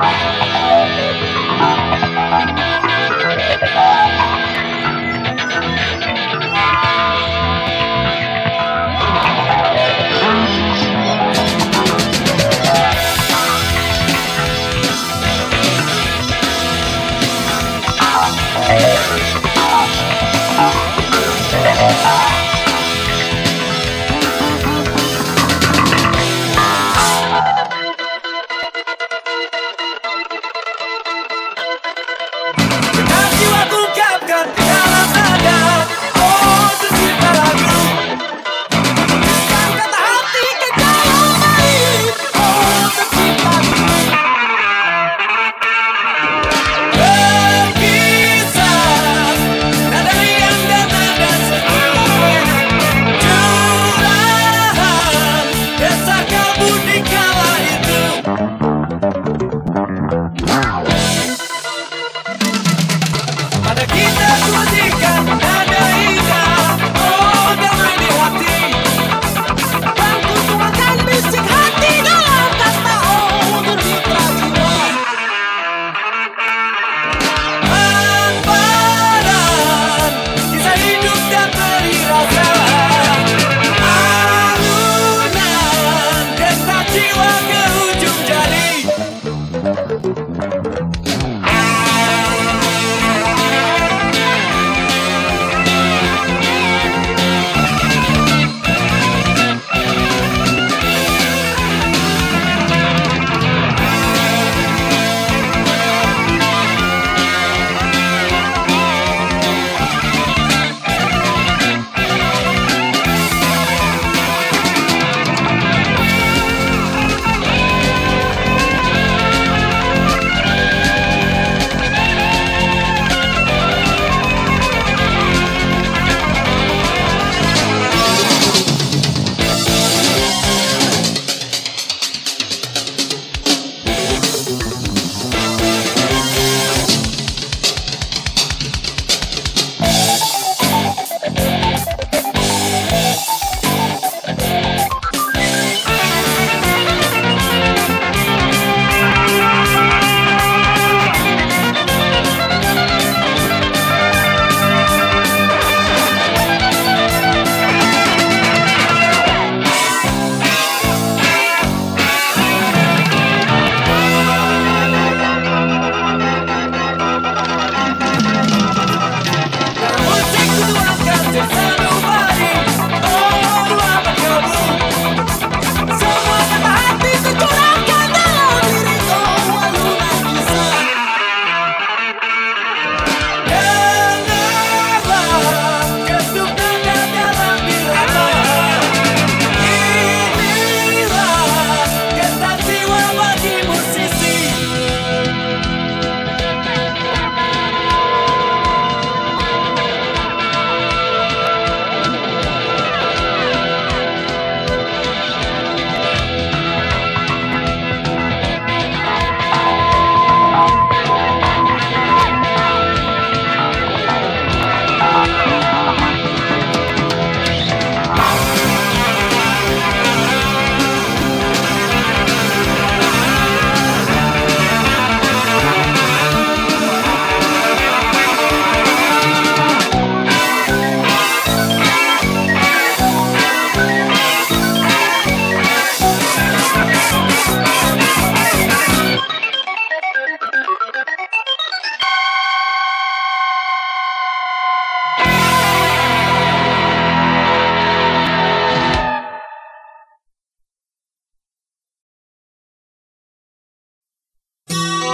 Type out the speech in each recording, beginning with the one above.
Wow.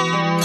Música